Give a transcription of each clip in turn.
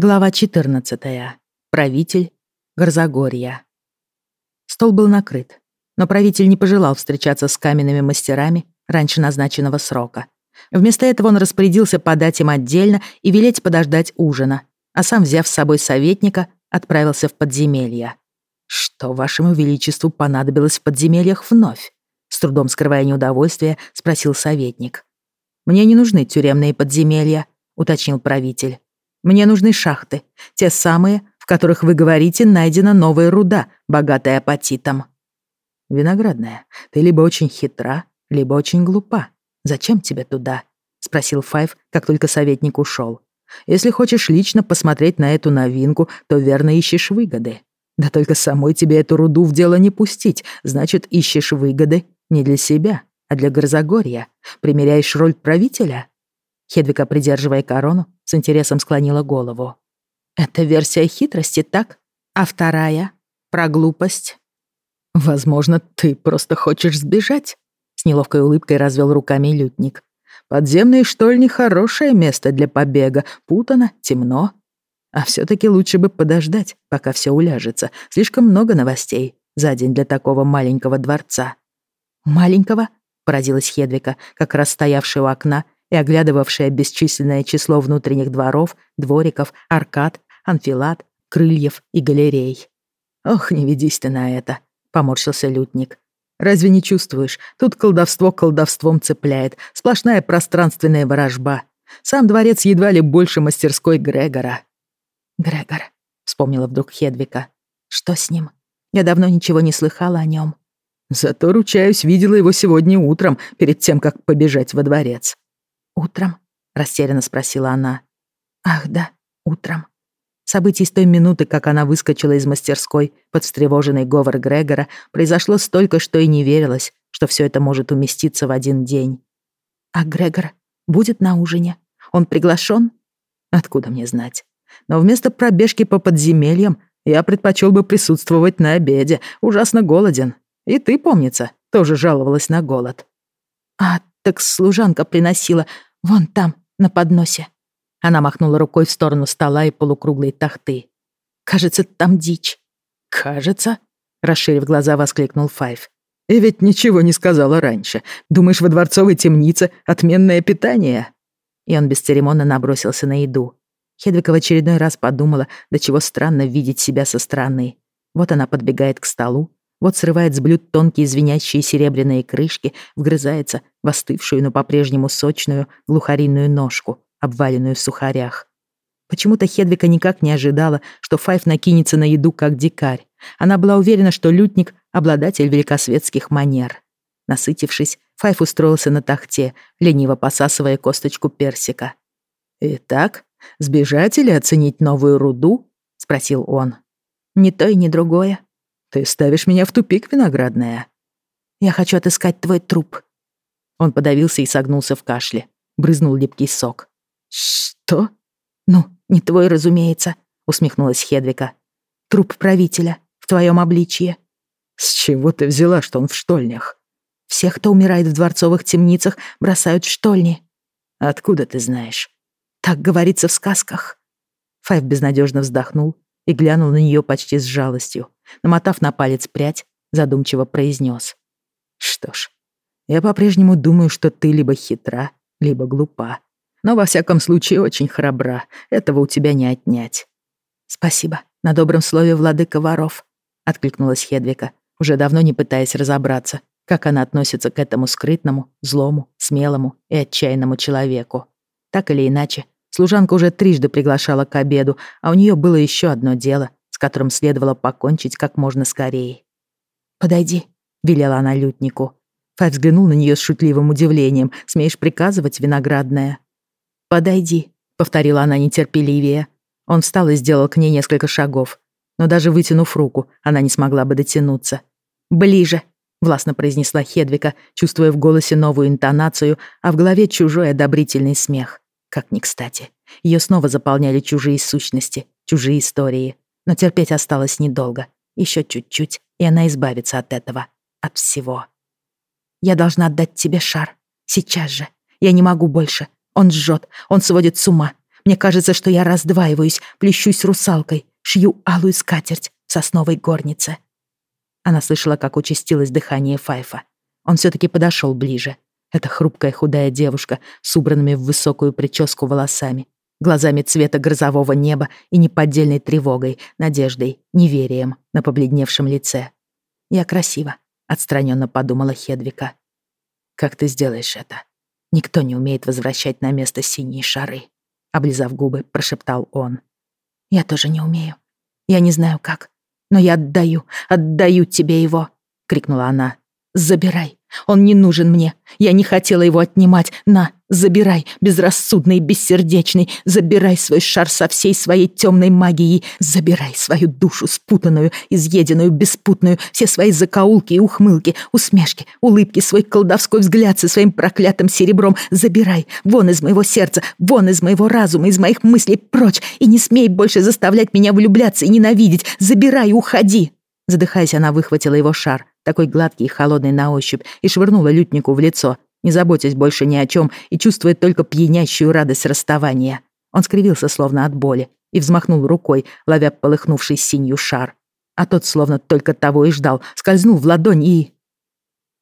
Глава 14. Правитель Горзагорья. Стол был накрыт, но правитель не пожелал встречаться с каменными мастерами раньше назначенного срока. Вместо этого он распорядился подать им отдельно и велеть подождать ужина, а сам, взяв с собой советника, отправился в подземелье. «Что вашему величеству понадобилось в подземельях вновь?» С трудом скрывая неудовольствие, спросил советник. «Мне не нужны тюремные подземелья», — уточнил правитель. Мне нужны шахты, те самые, в которых, вы говорите, найдена новая руда, богатая апатитом. Виноградная, ты либо очень хитра, либо очень глупа. Зачем тебе туда? Спросил Файв, как только советник ушел. Если хочешь лично посмотреть на эту новинку, то верно ищешь выгоды. Да только самой тебе эту руду в дело не пустить, значит, ищешь выгоды не для себя, а для Горзагорья. Примеряешь роль правителя? Хедвика, придерживая корону, с интересом склонила голову. «Это версия хитрости, так? А вторая? Про глупость?» «Возможно, ты просто хочешь сбежать?» С неловкой улыбкой развел руками лютник. «Подземные штольни — хорошее место для побега. Путано, темно. А все таки лучше бы подождать, пока все уляжется. Слишком много новостей за день для такого маленького дворца». «Маленького?» — поразилась Хедвика, как раз стоявшая у окна и оглядывавшая бесчисленное число внутренних дворов, двориков, аркад, анфилат, крыльев и галерей. «Ох, не ведись ты на это», — поморщился лютник. «Разве не чувствуешь? Тут колдовство колдовством цепляет, сплошная пространственная ворожба. Сам дворец едва ли больше мастерской Грегора». «Грегор», — вспомнила вдруг Хедвика. «Что с ним? Я давно ничего не слыхала о нем. «Зато, ручаюсь, видела его сегодня утром, перед тем, как побежать во дворец. «Утром?» — растерянно спросила она. «Ах, да, утром». Событий с той минуты, как она выскочила из мастерской под встревоженный говор Грегора, произошло столько, что и не верилось, что все это может уместиться в один день. «А Грегор будет на ужине? Он приглашен? Откуда мне знать? Но вместо пробежки по подземельям я предпочел бы присутствовать на обеде. Ужасно голоден. И ты, помнится, тоже жаловалась на голод». «А, так служанка приносила. Вон там, на подносе». Она махнула рукой в сторону стола и полукруглой тахты. «Кажется, там дичь». «Кажется?» — расширив глаза, воскликнул Файв. «И ведь ничего не сказала раньше. Думаешь, во дворцовой темнице отменное питание?» И он бесцеремонно набросился на еду. Хедвика в очередной раз подумала, до чего странно видеть себя со стороны. Вот она подбегает к столу, вот срывает с блюд тонкие звенящие серебряные крышки, вгрызается в остывшую, но по-прежнему сочную глухаринную ножку, обваленную в сухарях. Почему-то Хедвика никак не ожидала, что Файф накинется на еду как дикарь. Она была уверена, что лютник — обладатель великосветских манер. Насытившись, Файф устроился на тахте, лениво посасывая косточку персика. «Итак, сбежать или оценить новую руду?» — спросил он. «Ни то и ни другое», ты ставишь меня в тупик, виноградная. Я хочу отыскать твой труп. Он подавился и согнулся в кашле. Брызнул липкий сок. Что? Ну, не твой, разумеется, усмехнулась Хедвика. Труп правителя в твоем обличье. С чего ты взяла, что он в штольнях? Всех, кто умирает в дворцовых темницах, бросают в штольни. Откуда ты знаешь? Так говорится в сказках. Файв безнадежно вздохнул и глянул на нее почти с жалостью. Намотав на палец прядь, задумчиво произнес. «Что ж, я по-прежнему думаю, что ты либо хитра, либо глупа. Но во всяком случае очень храбра. Этого у тебя не отнять». «Спасибо на добром слове владыка воров», — откликнулась Хедвика, уже давно не пытаясь разобраться, как она относится к этому скрытному, злому, смелому и отчаянному человеку. Так или иначе, Служанка уже трижды приглашала к обеду, а у нее было еще одно дело, с которым следовало покончить как можно скорее. «Подойди», — велела она лютнику. Фай взглянул на нее с шутливым удивлением. «Смеешь приказывать, виноградная?» «Подойди», — повторила она нетерпеливее. Он встал и сделал к ней несколько шагов. Но даже вытянув руку, она не смогла бы дотянуться. «Ближе», — властно произнесла Хедвика, чувствуя в голосе новую интонацию, а в голове чужой одобрительный смех. Как ни кстати. Ее снова заполняли чужие сущности, чужие истории. Но терпеть осталось недолго. Еще чуть-чуть, и она избавится от этого. От всего. Я должна отдать тебе шар. Сейчас же. Я не могу больше. Он жжет, он сводит с ума. Мне кажется, что я раздваиваюсь, плещусь русалкой, шью алую скатерть в сосновой горнице. Она слышала, как участилось дыхание Файфа. Он все-таки подошел ближе. Эта хрупкая худая девушка с убранными в высокую прическу волосами, глазами цвета грозового неба и неподдельной тревогой, надеждой, неверием на побледневшем лице. «Я красива», — отстраненно подумала Хедвика. «Как ты сделаешь это? Никто не умеет возвращать на место синие шары», — облизав губы, прошептал он. «Я тоже не умею. Я не знаю как, но я отдаю, отдаю тебе его», — крикнула она. «Забирай. Он не нужен мне. Я не хотела его отнимать. На, забирай, безрассудный бессердечный. Забирай свой шар со всей своей темной магией. Забирай свою душу спутанную, изъеденную, беспутную, все свои закоулки и ухмылки, усмешки, улыбки, свой колдовской взгляд со своим проклятым серебром. Забирай, вон из моего сердца, вон из моего разума, из моих мыслей прочь. И не смей больше заставлять меня влюбляться и ненавидеть. Забирай, уходи. Задыхаясь, она выхватила его шар, такой гладкий и холодный на ощупь, и швырнула лютнику в лицо, не заботясь больше ни о чем и чувствуя только пьянящую радость расставания. Он скривился словно от боли и взмахнул рукой, ловя полыхнувший синью шар. А тот словно только того и ждал, скользнул в ладонь и...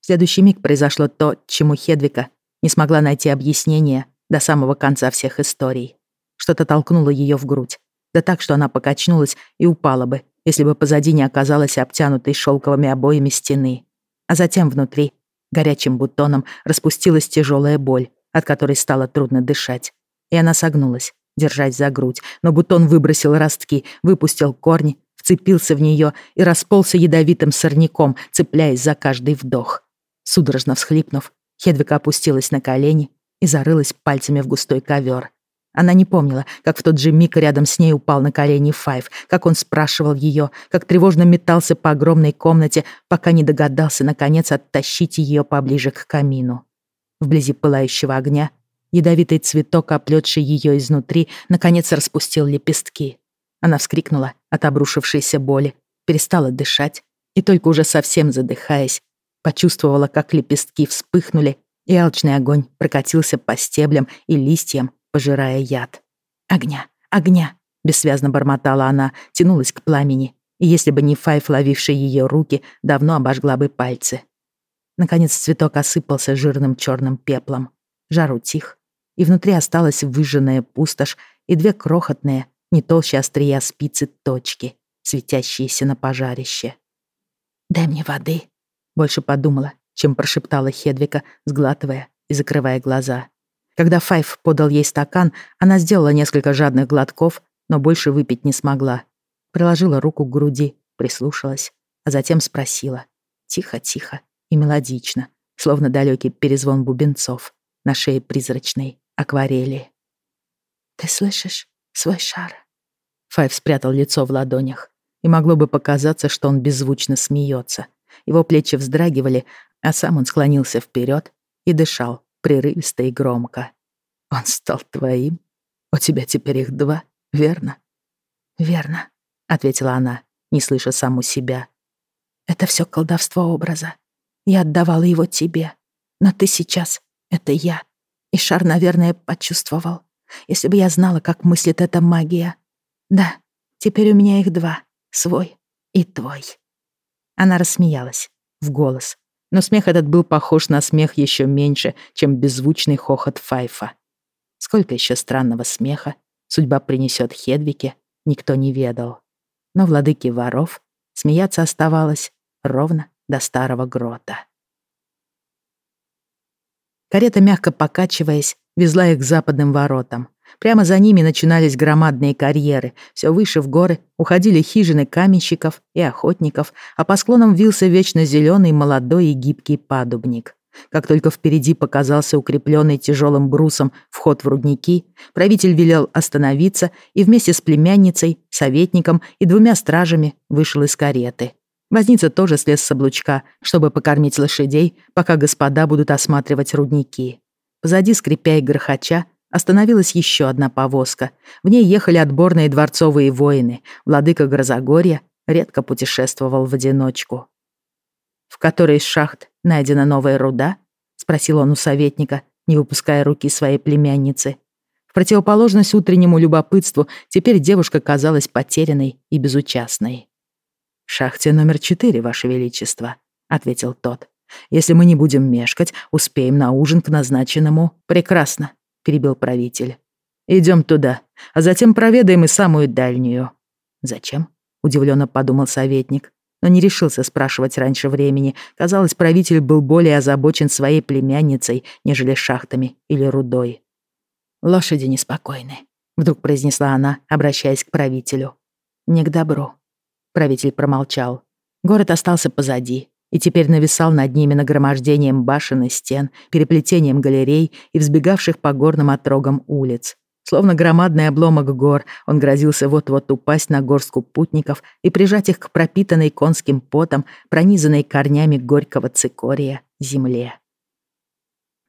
В следующий миг произошло то, чему Хедвика не смогла найти объяснение до самого конца всех историй. Что-то толкнуло ее в грудь, да так, что она покачнулась и упала бы, если бы позади не оказалась обтянутой шелковыми обоями стены. А затем внутри, горячим бутоном, распустилась тяжелая боль, от которой стало трудно дышать. И она согнулась, держась за грудь, но бутон выбросил ростки, выпустил корни, вцепился в нее и расползся ядовитым сорняком, цепляясь за каждый вдох. Судорожно всхлипнув, Хедвика опустилась на колени и зарылась пальцами в густой ковер. Она не помнила, как в тот же миг рядом с ней упал на колени Файв, как он спрашивал ее, как тревожно метался по огромной комнате, пока не догадался, наконец, оттащить ее поближе к камину. Вблизи пылающего огня ядовитый цветок, оплетший ее изнутри, наконец распустил лепестки. Она вскрикнула от обрушившейся боли, перестала дышать и только уже совсем задыхаясь, почувствовала, как лепестки вспыхнули, и алчный огонь прокатился по стеблям и листьям, пожирая яд. «Огня! Огня!» — бессвязно бормотала она, тянулась к пламени, и если бы не Файф, ловивший ее руки, давно обожгла бы пальцы. Наконец цветок осыпался жирным черным пеплом. Жар утих, и внутри осталась выжженная пустошь и две крохотные, не толще острия спицы точки, светящиеся на пожарище. «Дай мне воды», — больше подумала, чем прошептала Хедвика, сглатывая и закрывая глаза. Когда Файв подал ей стакан, она сделала несколько жадных глотков, но больше выпить не смогла. Приложила руку к груди, прислушалась, а затем спросила. Тихо-тихо и мелодично, словно далекий перезвон бубенцов на шее призрачной акварели. «Ты слышишь свой шар?» Файв спрятал лицо в ладонях, и могло бы показаться, что он беззвучно смеется. Его плечи вздрагивали, а сам он склонился вперед и дышал, прерывисто и громко. «Он стал твоим? У тебя теперь их два, верно?» «Верно», — ответила она, не слыша саму себя. «Это все колдовство образа. Я отдавала его тебе, но ты сейчас — это я. И шар, наверное, почувствовал, если бы я знала, как мыслит эта магия. Да, теперь у меня их два, свой и твой». Она рассмеялась в голос, но смех этот был похож на смех еще меньше, чем беззвучный хохот Файфа. Сколько еще странного смеха судьба принесет Хедвике, никто не ведал. Но владыке воров смеяться оставалось ровно до старого грота. Карета, мягко покачиваясь, везла их к западным воротам. Прямо за ними начинались громадные карьеры. Все выше в горы уходили хижины каменщиков и охотников, а по склонам вился вечно зеленый молодой и гибкий падубник. Как только впереди показался укрепленный тяжелым брусом вход в рудники, правитель велел остановиться и вместе с племянницей, советником и двумя стражами вышел из кареты. Возница тоже слез с облучка, чтобы покормить лошадей, пока господа будут осматривать рудники. Позади, скрипя и грохоча, Остановилась еще одна повозка. В ней ехали отборные дворцовые воины. Владыка Грозогорья редко путешествовал в одиночку. «В которой из шахт найдена новая руда?» — спросил он у советника, не выпуская руки своей племянницы. В противоположность утреннему любопытству, теперь девушка казалась потерянной и безучастной. «Шахте номер четыре, Ваше Величество», — ответил тот. «Если мы не будем мешкать, успеем на ужин к назначенному». «Прекрасно», — перебил правитель. «Идем туда, а затем проведаем и самую дальнюю». «Зачем?» — удивленно подумал советник, но не решился спрашивать раньше времени. Казалось, правитель был более озабочен своей племянницей, нежели шахтами или рудой. «Лошади неспокойны», — вдруг произнесла она, обращаясь к правителю. «Не к добру». Правитель промолчал. Город остался позади, и теперь нависал над ними нагромождением башен и стен, переплетением галерей и взбегавших по горным отрогам улиц. Словно громадный обломок гор, он грозился вот-вот упасть на горстку путников и прижать их к пропитанной конским потом, пронизанной корнями горького цикория, земле.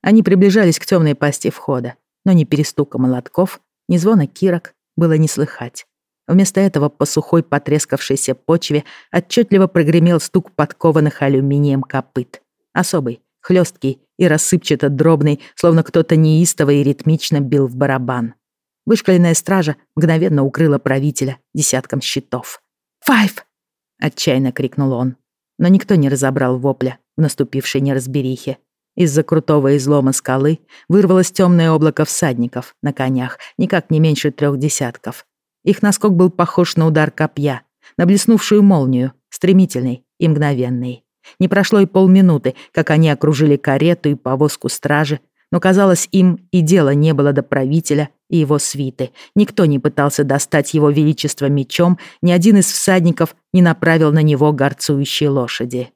Они приближались к темной пасти входа, но ни перестука молотков, ни звона кирок было не слыхать. Вместо этого по сухой потрескавшейся почве отчетливо прогремел стук подкованных алюминием копыт. Особый, хлесткий и рассыпчато дробный, словно кто-то неистово и ритмично бил в барабан. Вышкаленная стража мгновенно укрыла правителя десятком щитов. «Файв!» — отчаянно крикнул он. Но никто не разобрал вопля в наступившей неразберихе. Из-за крутого излома скалы вырвалось темное облако всадников на конях, никак не меньше трех десятков. Их наскок был похож на удар копья, на блеснувшую молнию, стремительный и мгновенный. Не прошло и полминуты, как они окружили карету и повозку стражи, но, казалось, им и дела не было до правителя и его свиты. Никто не пытался достать его величество мечом, ни один из всадников не направил на него горцующие лошади.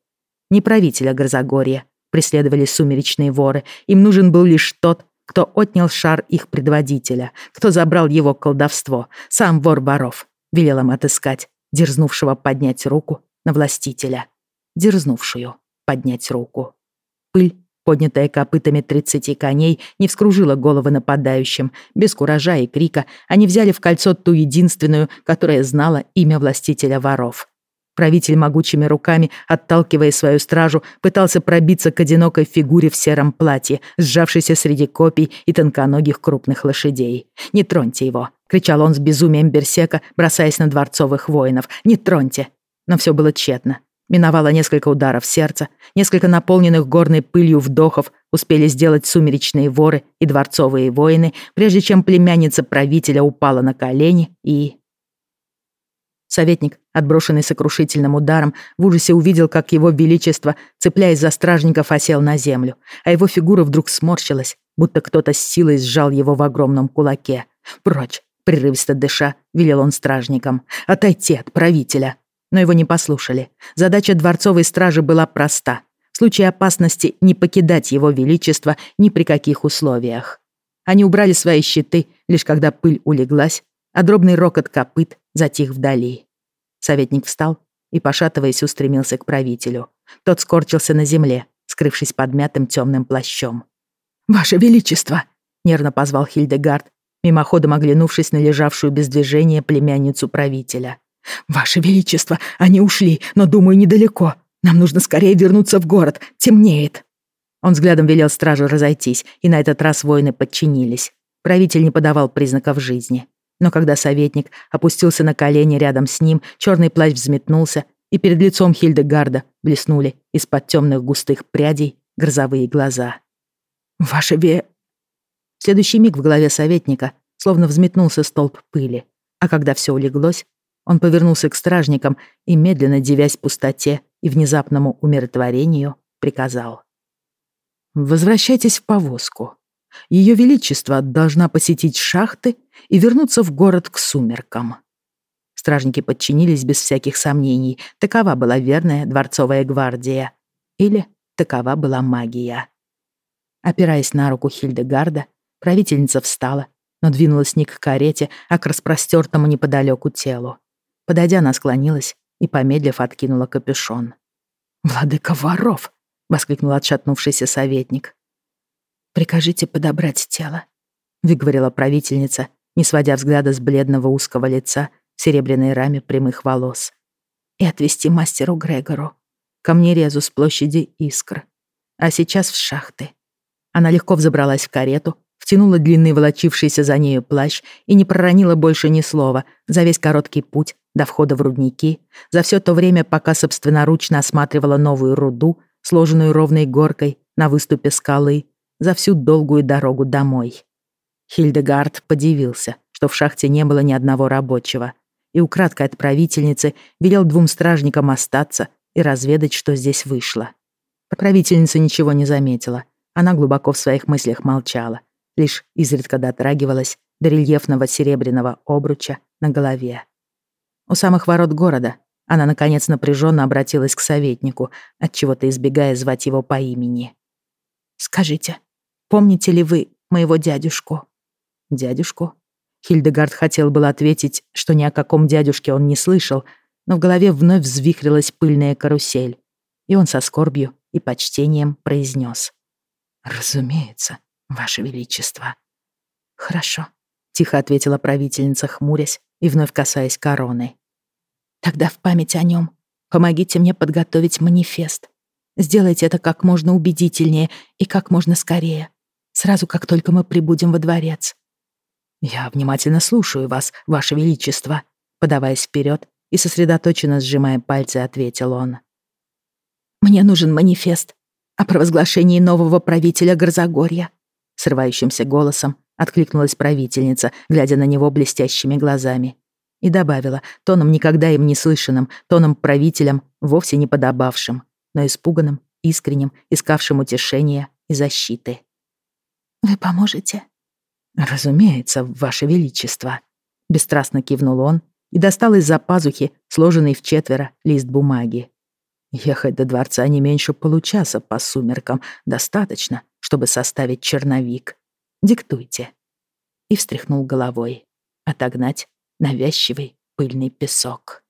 Не правителя Грозогорья преследовали сумеречные воры, им нужен был лишь тот, кто отнял шар их предводителя, кто забрал его колдовство, сам вор воров, велел им отыскать, дерзнувшего поднять руку на властителя, дерзнувшую поднять руку. Пыль поднятая копытами тридцати коней, не вскружила головы нападающим. Без куража и крика они взяли в кольцо ту единственную, которая знала имя властителя воров. Правитель могучими руками, отталкивая свою стражу, пытался пробиться к одинокой фигуре в сером платье, сжавшейся среди копий и тонконогих крупных лошадей. «Не троньте его!» — кричал он с безумием берсека, бросаясь на дворцовых воинов. «Не троньте!» Но все было тщетно. Миновало несколько ударов сердца, несколько наполненных горной пылью вдохов успели сделать сумеречные воры и дворцовые воины, прежде чем племянница правителя упала на колени и... Советник, отброшенный сокрушительным ударом, в ужасе увидел, как его величество, цепляясь за стражников, осел на землю, а его фигура вдруг сморщилась, будто кто-то с силой сжал его в огромном кулаке. «Прочь!» — прерывисто дыша, велел он стражникам. «Отойти от правителя!» но его не послушали. Задача дворцовой стражи была проста. В случае опасности не покидать его величество ни при каких условиях. Они убрали свои щиты, лишь когда пыль улеглась, а дробный рокот копыт затих вдали. Советник встал и, пошатываясь, устремился к правителю. Тот скорчился на земле, скрывшись под мятым темным плащом. «Ваше Величество!» — нервно позвал Хильдегард, мимоходом оглянувшись на лежавшую без движения племянницу правителя. «Ваше Величество, они ушли, но, думаю, недалеко. Нам нужно скорее вернуться в город. Темнеет». Он взглядом велел стражу разойтись, и на этот раз воины подчинились. Правитель не подавал признаков жизни. Но когда советник опустился на колени рядом с ним, черный плащ взметнулся, и перед лицом Хильдегарда блеснули из-под темных густых прядей грозовые глаза. «Ваше ве...» В следующий миг в голове советника словно взметнулся столб пыли, а когда все улеглось, он повернулся к стражникам и, медленно девясь пустоте и внезапному умиротворению, приказал. «Возвращайтесь в повозку. Ее Величество должна посетить шахты и вернуться в город к сумеркам». Стражники подчинились без всяких сомнений. Такова была верная дворцовая гвардия. Или такова была магия. Опираясь на руку Хильдегарда, правительница встала, но двинулась не к карете, а к распростертому неподалеку телу. Подойдя, она склонилась и, помедлив, откинула капюшон. «Владыка воров!» — воскликнул отшатнувшийся советник. «Прикажите подобрать тело», — выговорила правительница, не сводя взгляда с бледного узкого лица в серебряной раме прямых волос. «И отвезти мастеру Грегору, камнерезу с площади Искр, а сейчас в шахты». Она легко взобралась в карету, втянула длинный волочившийся за нею плащ и не проронила больше ни слова за весь короткий путь до входа в рудники, за все то время, пока собственноручно осматривала новую руду, сложенную ровной горкой на выступе скалы, за всю долгую дорогу домой. Хильдегард подивился, что в шахте не было ни одного рабочего, и украдкой от правительницы велел двум стражникам остаться и разведать, что здесь вышло. Правительница ничего не заметила. Она глубоко в своих мыслях молчала, лишь изредка дотрагивалась до рельефного серебряного обруча на голове. У самых ворот города она, наконец, напряженно обратилась к советнику, отчего-то избегая звать его по имени. «Скажите, помните ли вы моего дядюшку?» «Дядюшку?» Хильдегард хотел было ответить, что ни о каком дядюшке он не слышал, но в голове вновь взвихрилась пыльная карусель, и он со скорбью и почтением произнес. «Разумеется, Ваше Величество». «Хорошо», — тихо ответила правительница, хмурясь и вновь касаясь короны. «Тогда в память о нем помогите мне подготовить манифест. Сделайте это как можно убедительнее и как можно скорее, сразу как только мы прибудем во дворец». «Я внимательно слушаю вас, Ваше Величество», подаваясь вперед и сосредоточенно сжимая пальцы, ответил он. Мне нужен манифест о провозглашении нового правителя Горзагорья. Срывающимся голосом откликнулась правительница, глядя на него блестящими глазами. И добавила, тоном никогда им не слышанным, тоном правителям, вовсе не подобавшим, но испуганным, искренним, искавшим утешения и защиты. «Вы поможете?» «Разумеется, Ваше Величество», — бесстрастно кивнул он и достал из-за пазухи сложенный в четверо лист бумаги. Ехать до дворца не меньше получаса по сумеркам достаточно, чтобы составить черновик. Диктуйте. И встряхнул головой. Отогнать навязчивый пыльный песок.